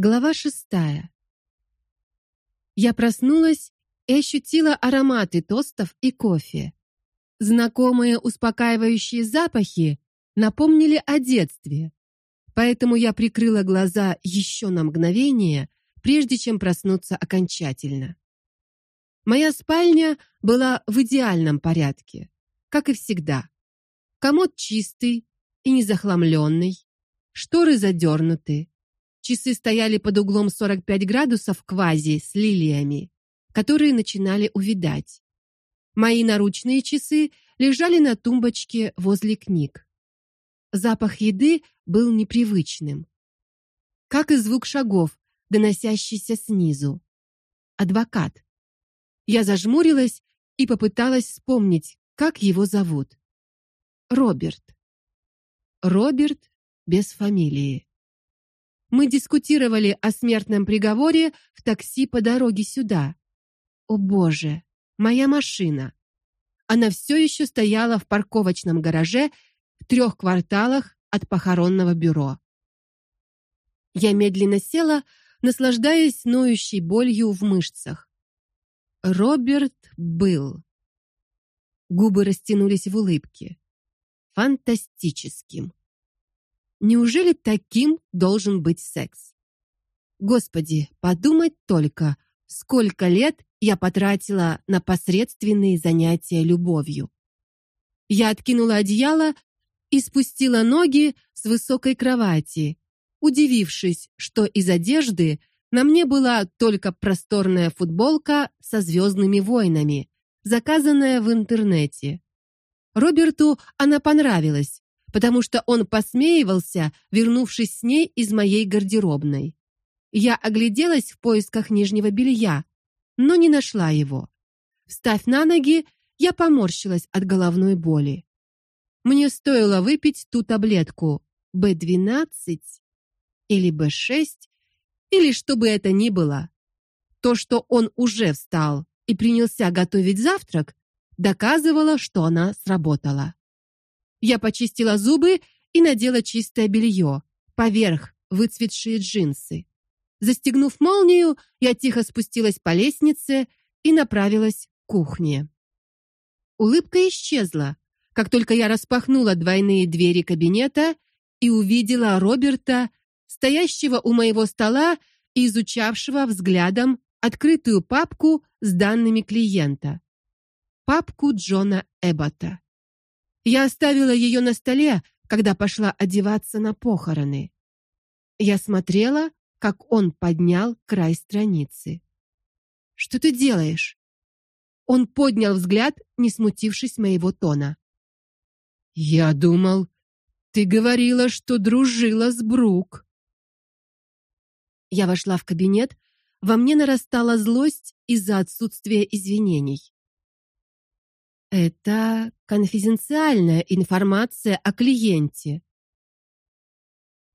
Глава шестая. Я проснулась и ощутила ароматы тостов и кофе. Знакомые успокаивающие запахи напомнили о детстве. Поэтому я прикрыла глаза еще на мгновение, прежде чем проснуться окончательно. Моя спальня была в идеальном порядке, как и всегда. Комод чистый и незахламленный, шторы задернуты, часы стояли под углом 45 градусов квази с лилиями, которые начинали увидать. Мои наручные часы лежали на тумбочке возле книг. Запах еды был непривычным, как и звук шагов, доносящийся снизу. Адвокат. Я зажмурилась и попыталась вспомнить, как его зовут. Роберт. Роберт без фамилии. Мы дискутировали о смертном приговоре в такси по дороге сюда. О, боже, моя машина. Она все еще стояла в парковочном гараже в трех кварталах от похоронного бюро. Я медленно села, наслаждаясь ноющей болью в мышцах. Роберт был. Губы растянулись в улыбке. Фантастическим. Неужели таким должен быть секс? Господи, подумать только, сколько лет я потратила на посредственные занятия любовью. Я откинула одеяло и спустила ноги с высокой кровати, удивившись, что из одежды на мне была только просторная футболка со звездными войнами, заказанная в интернете. Роберту она понравилась, потому что он посмеивался, вернувшись с ней из моей гардеробной. Я огляделась в поисках нижнего белья, но не нашла его. Встав на ноги, я поморщилась от головной боли. Мне стоило выпить ту таблетку B12 или B6 или что бы это ни было. То, что он уже встал и принялся готовить завтрак, доказывало, что она сработала. Я почистила зубы и надела чистое белье, поверх выцветшие джинсы. Застегнув молнию, я тихо спустилась по лестнице и направилась к кухне. Улыбка исчезла, как только я распахнула двойные двери кабинета и увидела Роберта, стоящего у моего стола и изучавшего взглядом открытую папку с данными клиента. Папку Джона Эббота. Я оставила ее на столе, когда пошла одеваться на похороны. Я смотрела, как он поднял край страницы. Что ты делаешь? Он поднял взгляд, не смутившись моего тона. Я думал, ты говорила, что дружила с Брук. Я вошла в кабинет, во мне нарастала злость из-за отсутствия извинений. Это конфиденциальная информация о клиенте.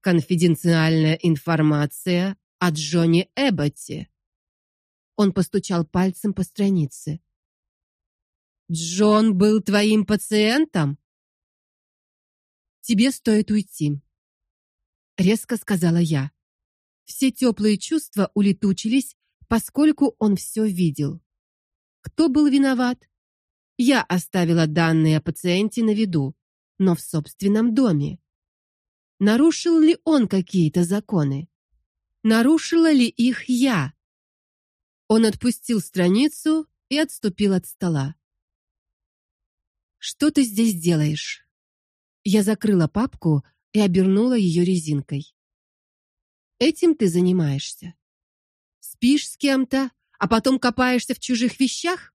Конфиденциальная информация о Джонни Эбботе. Он постучал пальцем по странице. Джон был твоим пациентом? Тебе стоит уйти, резко сказала я. Все теплые чувства улетучились, поскольку он все видел. Кто был виноват? Я оставила данные о пациенте на виду, но в собственном доме. Нарушил ли он какие-то законы? Нарушила ли их я? Он отпустил страницу и отступил от стола. Что ты здесь делаешь? Я закрыла папку и обернула ее резинкой. Этим ты занимаешься. Спишь с кем-то, а потом копаешься в чужих вещах?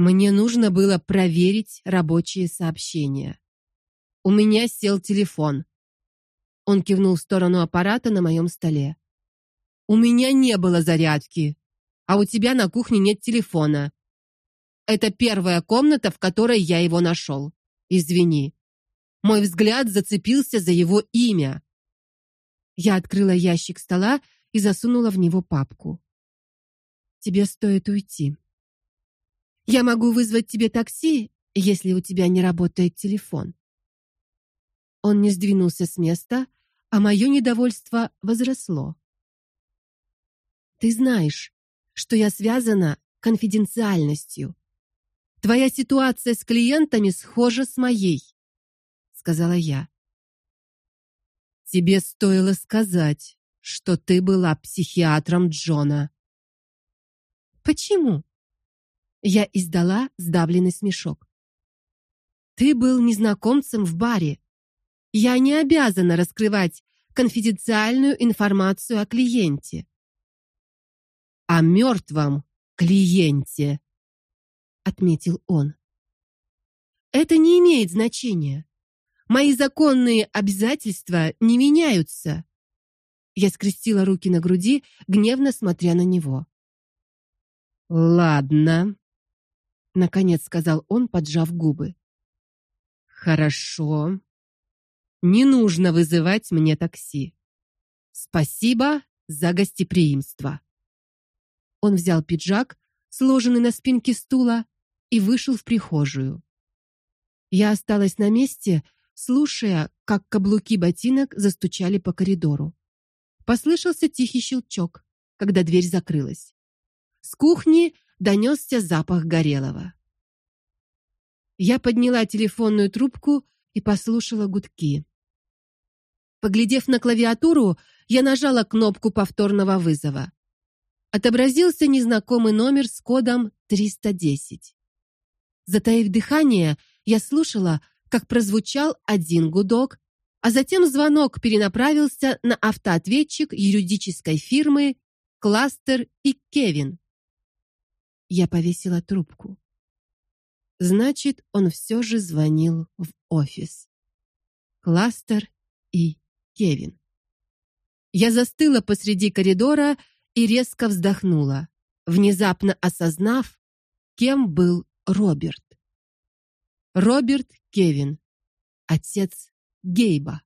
Мне нужно было проверить рабочие сообщения. У меня сел телефон. Он кивнул в сторону аппарата на моем столе. У меня не было зарядки, а у тебя на кухне нет телефона. Это первая комната, в которой я его нашел. Извини. Мой взгляд зацепился за его имя. Я открыла ящик стола и засунула в него папку. Тебе стоит уйти. Я могу вызвать тебе такси, если у тебя не работает телефон. Он не сдвинулся с места, а мое недовольство возросло. Ты знаешь, что я связана конфиденциальностью. Твоя ситуация с клиентами схожа с моей, сказала я. Тебе стоило сказать, что ты была психиатром Джона. Почему? Я издала сдавленный смешок. Ты был незнакомцем в баре. Я не обязана раскрывать конфиденциальную информацию о клиенте. О мертвом клиенте, отметил он. Это не имеет значения. Мои законные обязательства не меняются. Я скрестила руки на груди, гневно смотря на него. Ладно, наконец сказал он, поджав губы. Хорошо. Не нужно вызывать мне такси. Спасибо за гостеприимство. Он взял пиджак, сложенный на спинке стула, и вышел в прихожую. Я осталась на месте, слушая, как каблуки ботинок застучали по коридору. Послышался тихий щелчок, когда дверь закрылась. С кухни донесся запах горелого. Я подняла телефонную трубку и послушала гудки. Поглядев на клавиатуру, я нажала кнопку повторного вызова. Отобразился незнакомый номер с кодом 310. Затаив дыхание, я слушала, как прозвучал один гудок, а затем звонок перенаправился на автоответчик юридической фирмы Кластер и Кевин. Я повесила трубку. Значит, он все же звонил в офис. Кластер и Кевин. Я застыла посреди коридора и резко вздохнула, внезапно осознав, кем был Роберт. Роберт Кевин, отец Гейба.